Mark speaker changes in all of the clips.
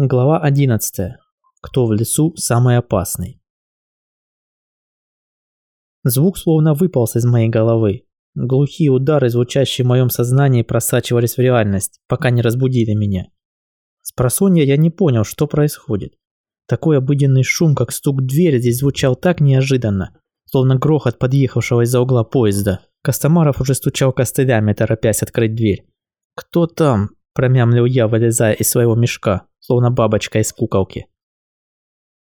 Speaker 1: Глава 11. Кто в лесу самый опасный? Звук словно выпался из моей головы. Глухие удары, звучащие в моем сознании, просачивались в реальность, пока не разбудили меня. С просонья я не понял, что происходит. Такой обыденный шум, как стук двери, здесь звучал так неожиданно, словно грохот подъехавшего из-за угла поезда. Костомаров уже стучал костылями, торопясь открыть дверь. «Кто там?» – промямлил я, вылезая из своего мешка словно бабочка из куколки.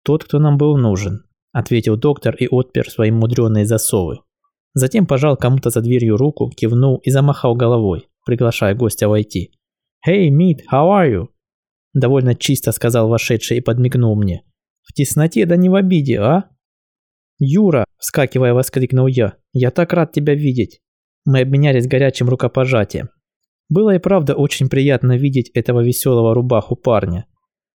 Speaker 1: «Тот, кто нам был нужен», – ответил доктор и отпер свои мудреные засовы. Затем пожал кому-то за дверью руку, кивнул и замахал головой, приглашая гостя войти. «Hey, Мит, how are you?» Довольно чисто сказал вошедший и подмигнул мне. «В тесноте да не в обиде, а?» «Юра!» – вскакивая, воскликнул я. «Я так рад тебя видеть!» Мы обменялись горячим рукопожатием. Было и правда очень приятно видеть этого веселого рубаху парня.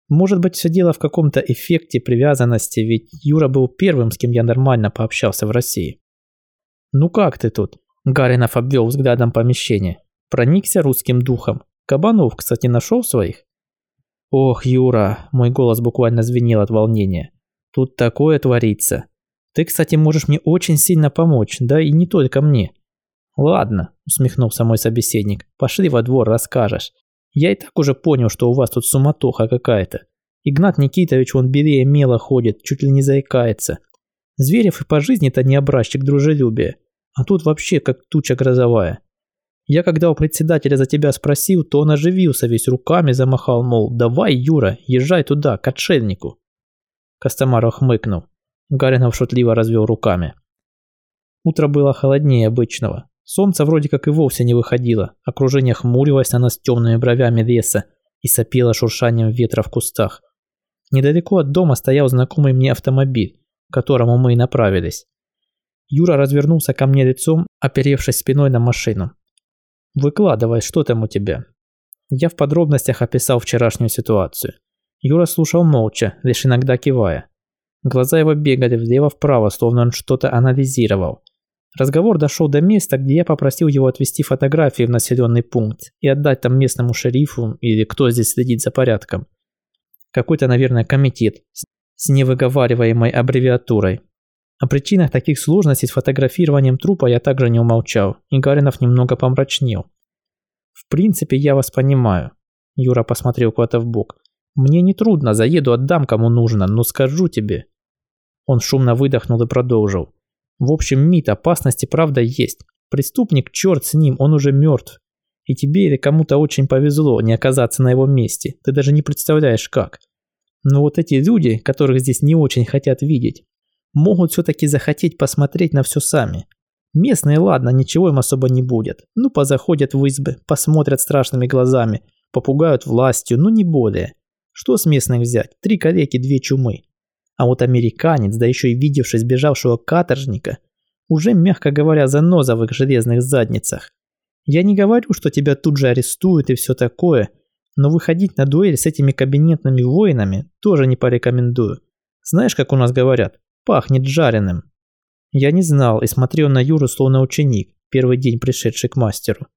Speaker 1: Может быть, все дело в каком-то эффекте привязанности, ведь Юра был первым, с кем я нормально пообщался в России. «Ну как ты тут?» Гаринов обвел взглядом помещение. Проникся русским духом. Кабанов, кстати, нашел своих? Ох, Юра, мой голос буквально звенел от волнения. Тут такое творится. Ты, кстати, можешь мне очень сильно помочь, да и не только мне. Ладно, усмехнулся мой собеседник. Пошли во двор, расскажешь. Я и так уже понял, что у вас тут суматоха какая-то. Игнат Никитович вон белее мела ходит, чуть ли не заикается. Зверев и по жизни-то не образчик дружелюбия. А тут вообще как туча грозовая. Я когда у председателя за тебя спросил, то он оживился, весь руками замахал, мол, давай, Юра, езжай туда, к отшельнику. Костомаров хмыкнул. Гаринов шутливо развел руками. Утро было холоднее обычного. Солнце вроде как и вовсе не выходило, окружение хмурилось на нас темными бровями леса и сопело шуршанием ветра в кустах. Недалеко от дома стоял знакомый мне автомобиль, к которому мы и направились. Юра развернулся ко мне лицом, оперевшись спиной на машину. «Выкладывай, что там у тебя?» Я в подробностях описал вчерашнюю ситуацию. Юра слушал молча, лишь иногда кивая. Глаза его бегали влево-вправо, словно он что-то анализировал. Разговор дошел до места, где я попросил его отвезти фотографии в населенный пункт и отдать там местному шерифу или кто здесь следит за порядком. Какой-то, наверное, комитет с невыговариваемой аббревиатурой. О причинах таких сложностей с фотографированием трупа я также не умолчал, и Гаринов немного помрачнел. «В принципе, я вас понимаю», – Юра посмотрел куда-то в бок. «Мне не трудно, заеду, отдам кому нужно, но скажу тебе». Он шумно выдохнул и продолжил. В общем, МИД опасности правда есть. Преступник, черт с ним, он уже мертв. И тебе или кому-то очень повезло не оказаться на его месте. Ты даже не представляешь как. Но вот эти люди, которых здесь не очень хотят видеть, могут все-таки захотеть посмотреть на все сами. Местные, ладно, ничего им особо не будет. Ну, позаходят в избы, посмотрят страшными глазами, попугают властью, ну не более. Что с местных взять? Три калеки, две чумы. А вот американец, да еще и видевший сбежавшего каторжника, уже, мягко говоря, заноза в их железных задницах. Я не говорю, что тебя тут же арестуют и все такое, но выходить на дуэль с этими кабинетными воинами тоже не порекомендую. Знаешь, как у нас говорят, пахнет жареным. Я не знал и смотрел на Юру словно ученик, первый день пришедший к мастеру.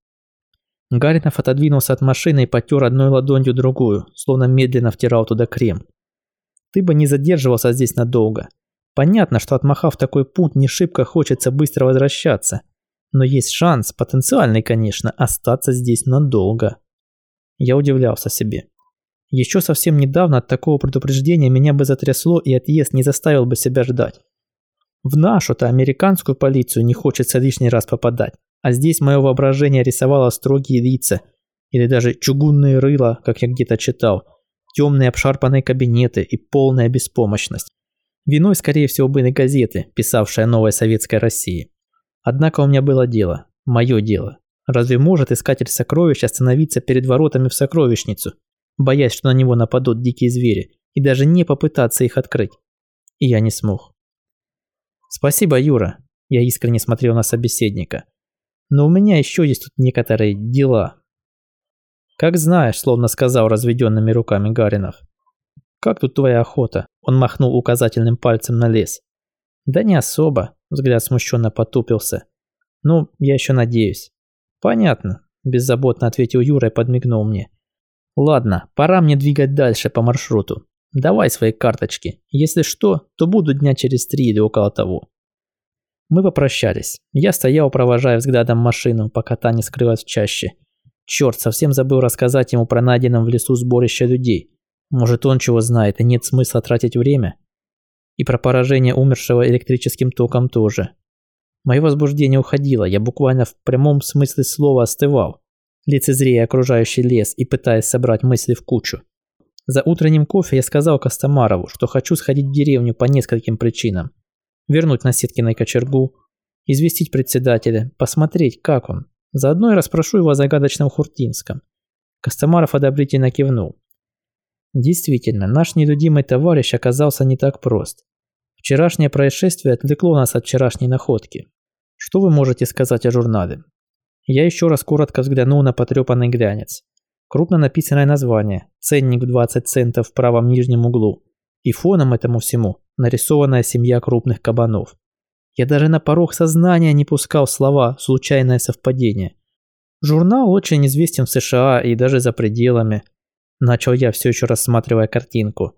Speaker 1: Гаринов отодвинулся от машины и потер одной ладонью другую, словно медленно втирал туда крем ты бы не задерживался здесь надолго. Понятно, что отмахав такой путь, не шибко хочется быстро возвращаться. Но есть шанс, потенциальный, конечно, остаться здесь надолго. Я удивлялся себе. Еще совсем недавно от такого предупреждения меня бы затрясло и отъезд не заставил бы себя ждать. В нашу-то американскую полицию не хочется лишний раз попадать, а здесь мое воображение рисовало строгие лица или даже чугунные рыла, как я где-то читал – темные обшарпанные кабинеты и полная беспомощность. Виной, скорее всего, были газеты, писавшие о новой советской России. Однако у меня было дело, мое дело. Разве может искатель сокровищ остановиться перед воротами в сокровищницу, боясь, что на него нападут дикие звери, и даже не попытаться их открыть? И я не смог. «Спасибо, Юра», – я искренне смотрел на собеседника. «Но у меня еще есть тут некоторые дела». «Как знаешь», словно сказал разведенными руками Гаринов. «Как тут твоя охота?» Он махнул указательным пальцем на лес. «Да не особо», взгляд смущенно потупился. «Ну, я еще надеюсь». «Понятно», беззаботно ответил Юра и подмигнул мне. Ладно, пора мне двигать дальше по маршруту. Давай свои карточки. Если что, то буду дня через три или около того. Мы попрощались. Я стоял, провожая взглядом машину, пока та не скрылась в чаще. Черт, совсем забыл рассказать ему про найденном в лесу сборище людей. Может, он чего знает, и нет смысла тратить время. И про поражение умершего электрическим током тоже. Мое возбуждение уходило, я буквально в прямом смысле слова остывал, лицезрея окружающий лес и пытаясь собрать мысли в кучу. За утренним кофе я сказал Костомарову, что хочу сходить в деревню по нескольким причинам. Вернуть на Сеткиной кочергу, известить председателя, посмотреть, как он. Заодно и расспрошу его о загадочном Хуртинском. Костомаров одобрительно кивнул. Действительно, наш нелюдимый товарищ оказался не так прост. Вчерашнее происшествие отвлекло нас от вчерашней находки. Что вы можете сказать о журнале? Я еще раз коротко взглянул на потрепанный глянец. Крупно написанное название, ценник в 20 центов в правом нижнем углу. И фоном этому всему нарисованная семья крупных кабанов. Я даже на порог сознания не пускал слова «случайное совпадение». Журнал очень известен в США и даже за пределами. Начал я все еще рассматривая картинку.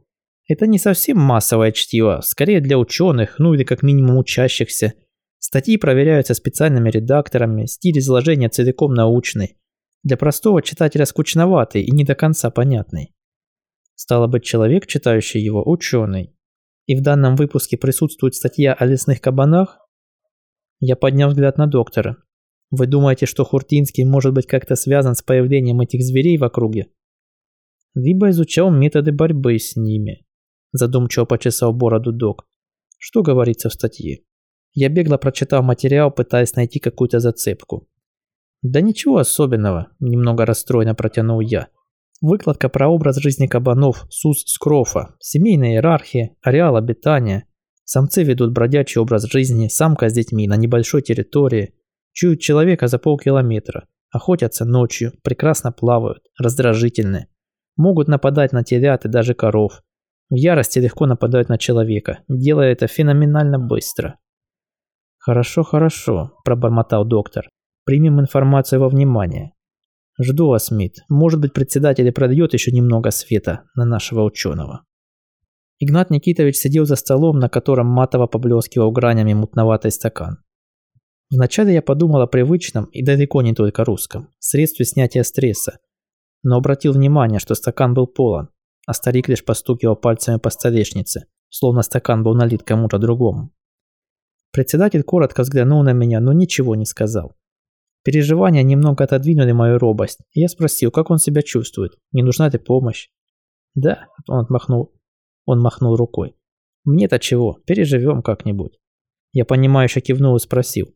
Speaker 1: Это не совсем массовое чтиво, скорее для ученых, ну или как минимум учащихся. Статьи проверяются специальными редакторами, стиль изложения целиком научный. Для простого читателя скучноватый и не до конца понятный. Стало быть, человек, читающий его, ученый. И в данном выпуске присутствует статья о лесных кабанах? Я поднял взгляд на доктора. Вы думаете, что Хуртинский может быть как-то связан с появлением этих зверей в округе? Либо изучал методы борьбы с ними. Задумчиво почесал бороду док. Что говорится в статье? Я бегло прочитал материал, пытаясь найти какую-то зацепку. Да ничего особенного, немного расстроенно протянул я. Выкладка про образ жизни кабанов, СУС Скрофа, семейная иерархия, ареал обитания. Самцы ведут бродячий образ жизни, самка с детьми на небольшой территории, чуют человека за полкилометра, охотятся ночью, прекрасно плавают, раздражительны. Могут нападать на телят и даже коров. В ярости легко нападают на человека, делая это феноменально быстро. «Хорошо, хорошо», – пробормотал доктор. «Примем информацию во внимание. Жду вас, Смит. Может быть, председатель и продает еще немного света на нашего ученого». Игнат Никитович сидел за столом, на котором матово поблескивал гранями мутноватый стакан. Вначале я подумал о привычном и далеко не только русском средстве снятия стресса, но обратил внимание, что стакан был полон, а старик лишь постукивал пальцами по столешнице, словно стакан был налит кому-то другому. Председатель коротко взглянул на меня, но ничего не сказал. Переживания немного отодвинули мою робость, и я спросил, как он себя чувствует, не нужна ли помощь. «Да», – он отмахнул, он махнул рукой. «Мне-то чего, переживем как-нибудь». Я понимающе кивнул и спросил.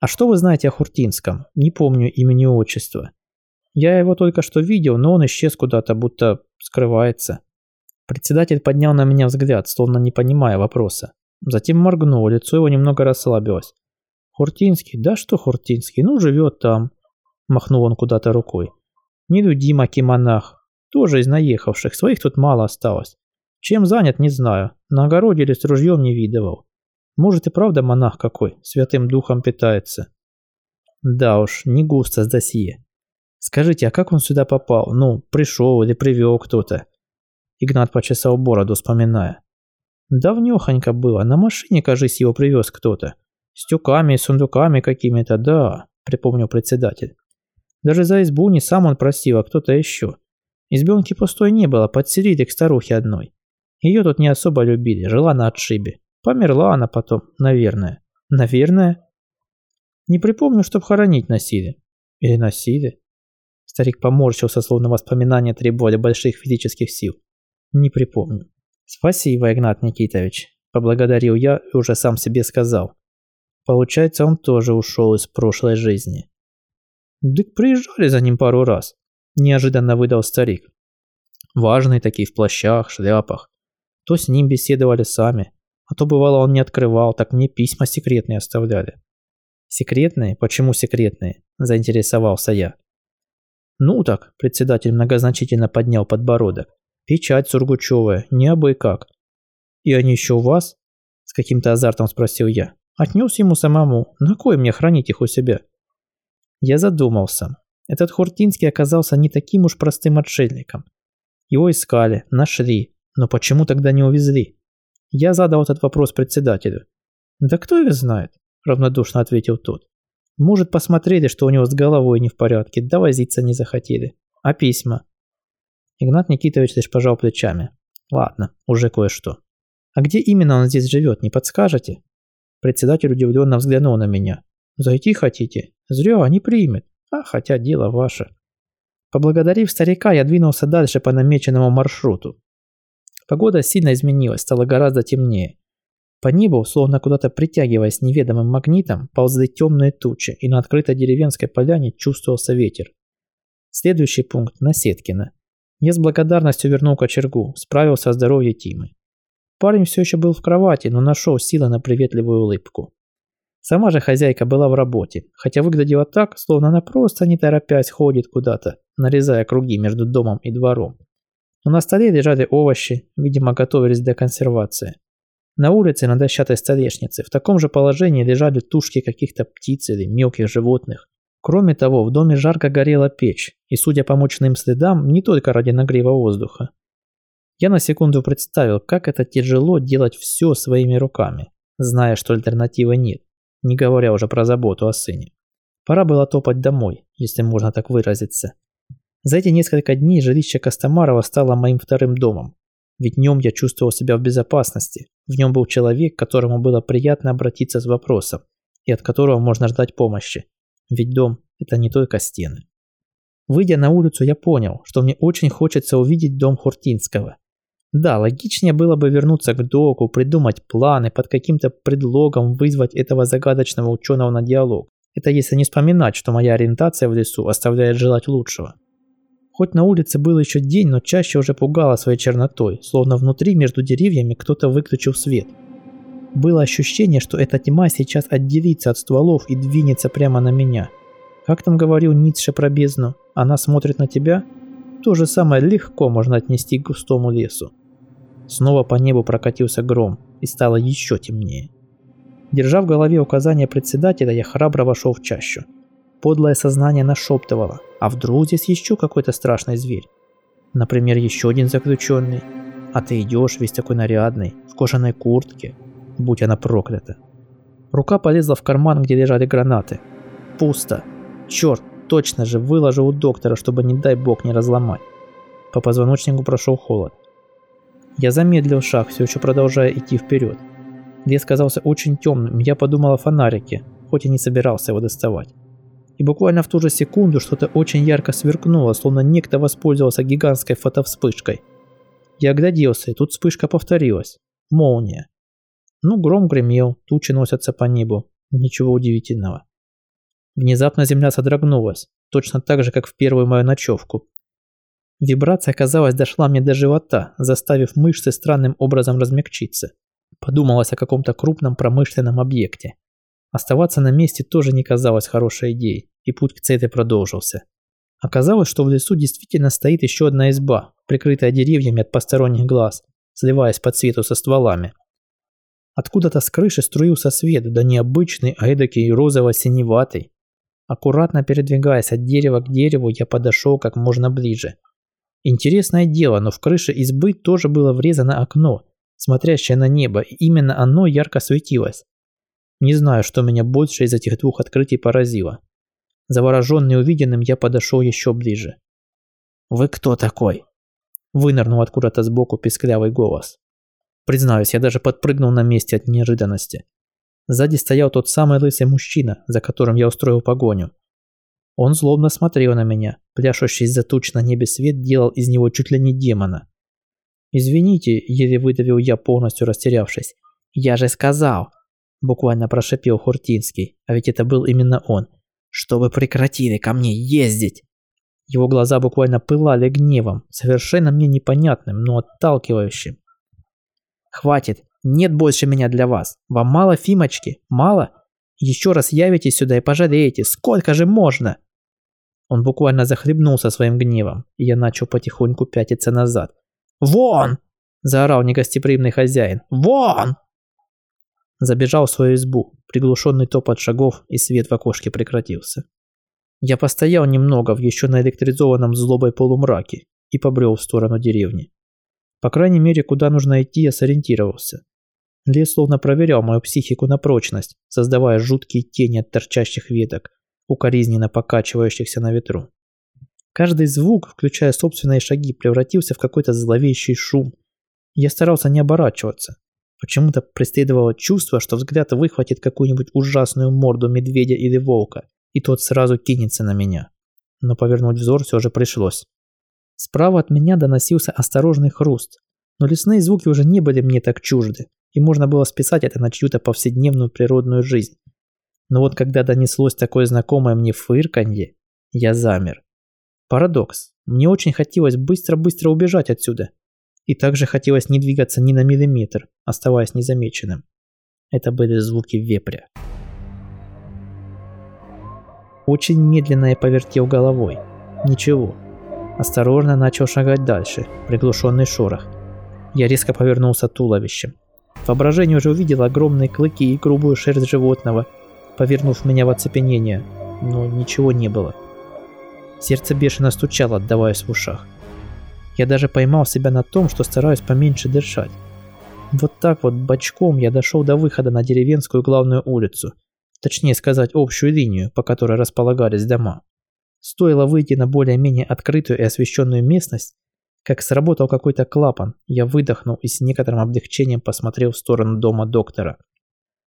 Speaker 1: «А что вы знаете о Хуртинском? Не помню имени и отчества». Я его только что видел, но он исчез куда-то, будто скрывается. Председатель поднял на меня взгляд, словно не понимая вопроса. Затем моргнул, лицо его немного расслабилось. «Хуртинский? Да что Хуртинский? Ну, живет там». Махнул он куда-то рукой. «Нелюдимок и монах. Тоже из наехавших. Своих тут мало осталось. Чем занят, не знаю. На огороде или с ружьем не видывал. Может и правда монах какой, святым духом питается». Да уж, не густо с досье. Скажите, а как он сюда попал? Ну, пришел или привел кто-то?» Игнат почесал бороду, вспоминая. «Давнёхонько было. На машине, кажись, его привез кто-то. С тюками сундуками какими-то, да», – припомнил председатель. «Даже за избу не сам он просил, а кто-то еще. Избенки пустой не было, подселили к старухе одной. Ее тут не особо любили, жила на отшибе. Померла она потом, наверное. Наверное?» «Не припомню, чтоб хоронить носили». «Или носили?» Старик поморщился, словно воспоминания требовали больших физических сил. Не припомню. Спасибо, Игнат Никитович. Поблагодарил я и уже сам себе сказал. Получается, он тоже ушел из прошлой жизни. Дык приезжали за ним пару раз. Неожиданно выдал старик. Важные такие в плащах, шляпах. То с ним беседовали сами, а то бывало он не открывал, так мне письма секретные оставляли. Секретные? Почему секретные? Заинтересовался я. «Ну так», – председатель многозначительно поднял подбородок. «Печать Сургучевая, не абы как». «И они еще у вас?» – с каким-то азартом спросил я. «Отнес ему самому. На кой мне хранить их у себя?» Я задумался. Этот Хуртинский оказался не таким уж простым отшельником. Его искали, нашли, но почему тогда не увезли? Я задал этот вопрос председателю. «Да кто их знает?» – равнодушно ответил тот. «Может, посмотрели, что у него с головой не в порядке, да возиться не захотели. А письма?» Игнат Никитович лишь пожал плечами. «Ладно, уже кое-что. А где именно он здесь живет, не подскажете?» Председатель удивленно взглянул на меня. «Зайти хотите? Зря, не примет. А хотя дело ваше». Поблагодарив старика, я двинулся дальше по намеченному маршруту. Погода сильно изменилась, стало гораздо темнее. По небу, словно куда-то притягиваясь неведомым магнитом, ползли темные тучи, и на открытой деревенской поляне чувствовался ветер. Следующий пункт – Насеткино. Я с благодарностью вернул кочергу, справился о здоровье Тимы. Парень все еще был в кровати, но нашел силы на приветливую улыбку. Сама же хозяйка была в работе, хотя выглядела так, словно она просто не торопясь ходит куда-то, нарезая круги между домом и двором. Но на столе лежали овощи, видимо, готовились для консервации. На улице на дощатой столешнице в таком же положении лежали тушки каких-то птиц или мелких животных. Кроме того, в доме жарко горела печь, и, судя по мучным следам, не только ради нагрева воздуха. Я на секунду представил, как это тяжело делать все своими руками, зная, что альтернативы нет, не говоря уже про заботу о сыне. Пора было топать домой, если можно так выразиться. За эти несколько дней жилище Костомарова стало моим вторым домом. Ведь в нем я чувствовал себя в безопасности. В нем был человек, к которому было приятно обратиться с вопросом, и от которого можно ждать помощи. Ведь дом – это не только стены. Выйдя на улицу, я понял, что мне очень хочется увидеть дом Хуртинского. Да, логичнее было бы вернуться к доку, придумать планы, под каким-то предлогом вызвать этого загадочного ученого на диалог. Это если не вспоминать, что моя ориентация в лесу оставляет желать лучшего. Хоть на улице был еще день, но чаще уже пугало своей чернотой, словно внутри между деревьями кто-то выключил свет. Было ощущение, что эта тьма сейчас отделится от стволов и двинется прямо на меня. Как там говорил Ницше про бездну? Она смотрит на тебя? То же самое легко можно отнести к густому лесу. Снова по небу прокатился гром, и стало еще темнее. Держа в голове указания председателя, я храбро вошел в чащу. Подлое сознание нашептывало, а вдруг здесь еще какой-то страшный зверь? Например, еще один заключенный. А ты идешь весь такой нарядный, в кожаной куртке. Будь она проклята. Рука полезла в карман, где лежали гранаты. Пусто. Черт, точно же, выложил у доктора, чтобы не дай бог не разломать. По позвоночнику прошел холод. Я замедлил шаг, все еще продолжая идти вперед. Лес казался очень темным, я подумал о фонарике, хоть и не собирался его доставать и буквально в ту же секунду что-то очень ярко сверкнуло, словно некто воспользовался гигантской фотовспышкой. Я огляделся, и тут вспышка повторилась. Молния. Ну, гром гремел, тучи носятся по небу. Ничего удивительного. Внезапно земля содрогнулась, точно так же, как в первую мою ночевку. Вибрация, казалось, дошла мне до живота, заставив мышцы странным образом размягчиться. Подумалось о каком-то крупном промышленном объекте. Оставаться на месте тоже не казалось хорошей идеей, и путь к цели продолжился. Оказалось, что в лесу действительно стоит еще одна изба, прикрытая деревьями от посторонних глаз, сливаясь по цвету со стволами. Откуда-то с крыши струился свет, да необычный, а эдакий розово-синеватый. Аккуратно передвигаясь от дерева к дереву, я подошел как можно ближе. Интересное дело, но в крыше избы тоже было врезано окно, смотрящее на небо, и именно оно ярко светилось. Не знаю, что меня больше из этих двух открытий поразило. Завороженный увиденным, я подошел еще ближе. «Вы кто такой?» Вынырнул откуда-то сбоку песклявый голос. Признаюсь, я даже подпрыгнул на месте от неожиданности. Сзади стоял тот самый лысый мужчина, за которым я устроил погоню. Он злобно смотрел на меня, пляшущий из-за туч на небе свет делал из него чуть ли не демона. «Извините», – еле выдавил я, полностью растерявшись. «Я же сказал, Буквально прошипел Хуртинский, а ведь это был именно он. «Чтобы прекратили ко мне ездить!» Его глаза буквально пылали гневом, совершенно мне непонятным, но отталкивающим. «Хватит! Нет больше меня для вас! Вам мало Фимочки? Мало? Еще раз явитесь сюда и пожалеете! Сколько же можно?» Он буквально захлебнулся своим гневом, и я начал потихоньку пятиться назад. «Вон!» – заорал негостеприимный хозяин. «Вон!» Забежал в свою избу, приглушенный топот шагов и свет в окошке прекратился. Я постоял немного в еще наэлектризованном злобой полумраке и побрел в сторону деревни. По крайней мере, куда нужно идти, я сориентировался. Лес словно проверял мою психику на прочность, создавая жуткие тени от торчащих веток, укоризненно покачивающихся на ветру. Каждый звук, включая собственные шаги, превратился в какой-то зловещий шум. Я старался не оборачиваться. Почему-то преследовало чувство, что взгляд выхватит какую-нибудь ужасную морду медведя или волка, и тот сразу кинется на меня. Но повернуть взор все же пришлось. Справа от меня доносился осторожный хруст, но лесные звуки уже не были мне так чужды, и можно было списать это на чью-то повседневную природную жизнь. Но вот когда донеслось такое знакомое мне фырканье, я замер. Парадокс. Мне очень хотелось быстро-быстро убежать отсюда. И также хотелось не двигаться ни на миллиметр, оставаясь незамеченным. Это были звуки вепря. Очень медленно я повертел головой. Ничего. Осторожно начал шагать дальше, приглушенный шорох. Я резко повернулся туловищем. Воображение уже увидело огромные клыки и грубую шерсть животного, повернув меня в оцепенение, но ничего не было. Сердце бешено стучало, отдаваясь в ушах. Я даже поймал себя на том, что стараюсь поменьше дышать. Вот так вот бочком я дошел до выхода на деревенскую главную улицу – точнее сказать общую линию, по которой располагались дома. Стоило выйти на более-менее открытую и освещенную местность, как сработал какой-то клапан, я выдохнул и с некоторым облегчением посмотрел в сторону дома доктора.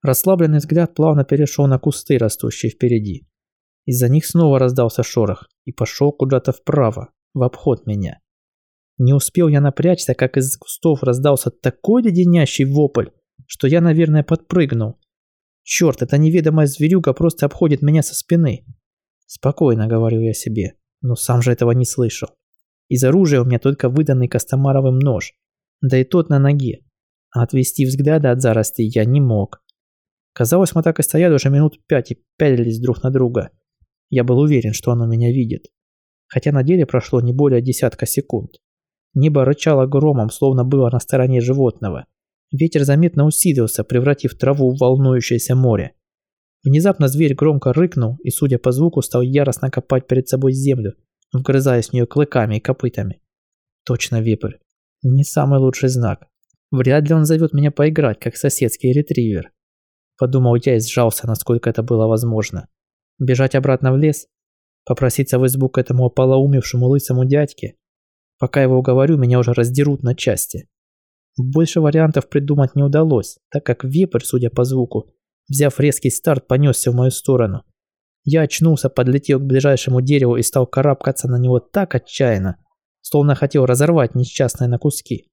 Speaker 1: Расслабленный взгляд плавно перешел на кусты, растущие впереди. Из-за них снова раздался шорох и пошел куда-то вправо, в обход меня. Не успел я напрячься, как из кустов раздался такой леденящий вопль, что я, наверное, подпрыгнул Черт, эта неведомая зверюга просто обходит меня со спины. Спокойно, говорю я себе, но сам же этого не слышал. Из оружия у меня только выданный Костомаровым нож, да и тот на ноге. А отвести взгляда от заростей я не мог. Казалось, мы так и стояли уже минут пять и пялились друг на друга. Я был уверен, что оно меня видит. Хотя на деле прошло не более десятка секунд. Небо рычало громом, словно было на стороне животного. Ветер заметно усилился, превратив траву в волнующееся море. Внезапно зверь громко рыкнул и, судя по звуку, стал яростно копать перед собой землю, вгрызаясь в нее клыками и копытами. Точно вепрь. Не самый лучший знак. Вряд ли он зовет меня поиграть, как соседский ретривер. Подумал я и сжался, насколько это было возможно. Бежать обратно в лес? Попроситься в избу к этому ополоумевшему лысому дядьке? Пока его уговорю, меня уже раздерут на части. Больше вариантов придумать не удалось, так как вепрь, судя по звуку, взяв резкий старт, понесся в мою сторону. Я очнулся, подлетел к ближайшему дереву и стал карабкаться на него так отчаянно, словно хотел разорвать несчастное на куски.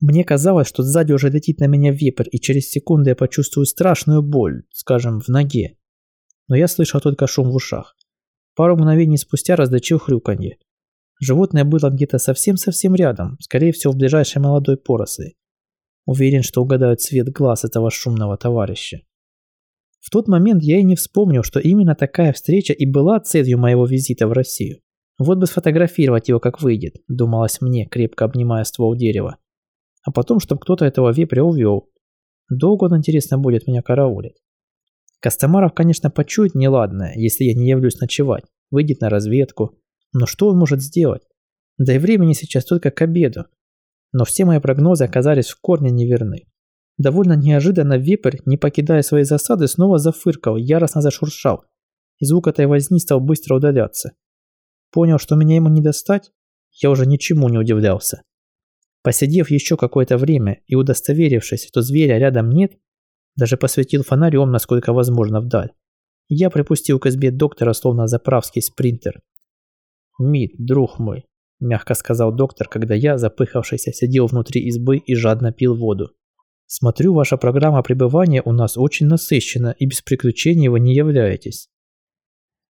Speaker 1: Мне казалось, что сзади уже летит на меня вепрь, и через секунду я почувствую страшную боль, скажем, в ноге. Но я слышал только шум в ушах. Пару мгновений спустя различил хрюканье. Животное было где-то совсем-совсем рядом, скорее всего в ближайшей молодой поросли. Уверен, что угадают цвет глаз этого шумного товарища. В тот момент я и не вспомнил, что именно такая встреча и была целью моего визита в Россию. Вот бы сфотографировать его как выйдет, думалось мне, крепко обнимая ствол дерева. А потом, чтобы кто-то этого вепря увел. Долго он, интересно, будет меня караулить. Костомаров, конечно, почует неладное, если я не явлюсь ночевать. Выйдет на разведку, но что он может сделать? Да и времени сейчас только к обеду. Но все мои прогнозы оказались в корне неверны. Довольно неожиданно вепрь, не покидая своей засады, снова зафыркал, яростно зашуршал. И звук этой возни стал быстро удаляться. Понял, что меня ему не достать, я уже ничему не удивлялся. Посидев еще какое-то время и удостоверившись, что зверя рядом нет, даже посветил фонарем, насколько возможно, вдаль. Я припустил к избе доктора, словно заправский спринтер. «Мид, друг мой», – мягко сказал доктор, когда я, запыхавшийся, сидел внутри избы и жадно пил воду. «Смотрю, ваша программа пребывания у нас очень насыщена, и без приключений вы не являетесь».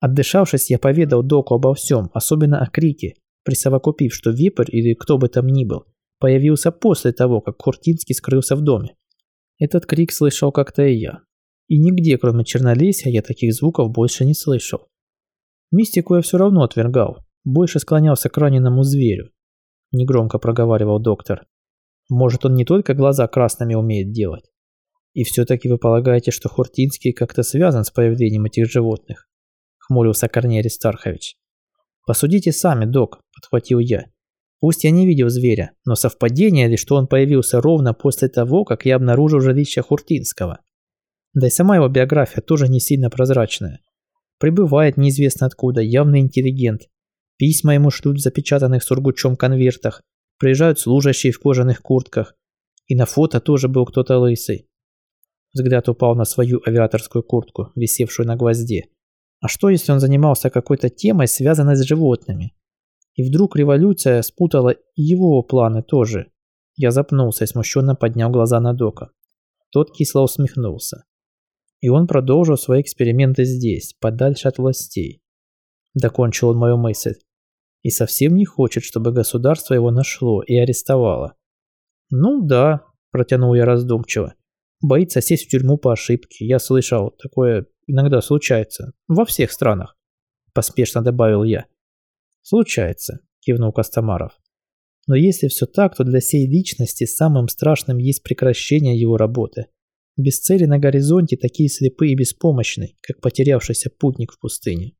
Speaker 1: Отдышавшись, я поведал доку обо всем, особенно о крике, присовокупив, что Випер или кто бы там ни был, появился после того, как Куртинский скрылся в доме. Этот крик слышал как-то и я. И нигде, кроме Чернолесья, я таких звуков больше не слышал. Мистику я все равно отвергал, больше склонялся к раненому зверю. Негромко проговаривал доктор. Может, он не только глаза красными умеет делать? И все-таки вы полагаете, что Хуртинский как-то связан с появлением этих животных? хмурился Корней Стархович. «Посудите сами, док», – подхватил я. Пусть я не видел зверя, но совпадение ли, что он появился ровно после того, как я обнаружил жилище Хуртинского. Да и сама его биография тоже не сильно прозрачная. Прибывает неизвестно откуда, явный интеллигент. Письма ему шлют в запечатанных сургучом конвертах. Приезжают служащие в кожаных куртках. И на фото тоже был кто-то лысый. Взгляд упал на свою авиаторскую куртку, висевшую на гвозде. А что, если он занимался какой-то темой, связанной с животными? И вдруг революция спутала его планы тоже. Я запнулся и смущенно поднял глаза на Дока. Тот кисло усмехнулся. И он продолжил свои эксперименты здесь, подальше от властей. Докончил он мою мысль. И совсем не хочет, чтобы государство его нашло и арестовало. Ну да, протянул я раздумчиво. Боится сесть в тюрьму по ошибке. Я слышал, такое иногда случается. Во всех странах. Поспешно добавил я. Случается, кивнул Костомаров. Но если все так, то для сей личности самым страшным есть прекращение его работы. Без цели на горизонте такие слепые и беспомощны, как потерявшийся путник в пустыне.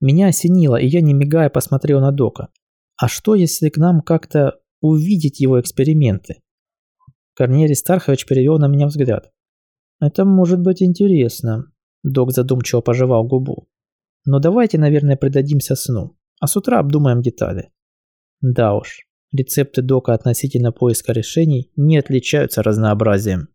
Speaker 1: Меня осенило, и я не мигая посмотрел на Дока. А что, если к нам как-то увидеть его эксперименты? Корнелий Стархович перевел на меня взгляд. Это может быть интересно. Док задумчиво пожевал губу. Но давайте, наверное, предадимся сну, а с утра обдумаем детали. Да уж, рецепты Дока относительно поиска решений не отличаются разнообразием.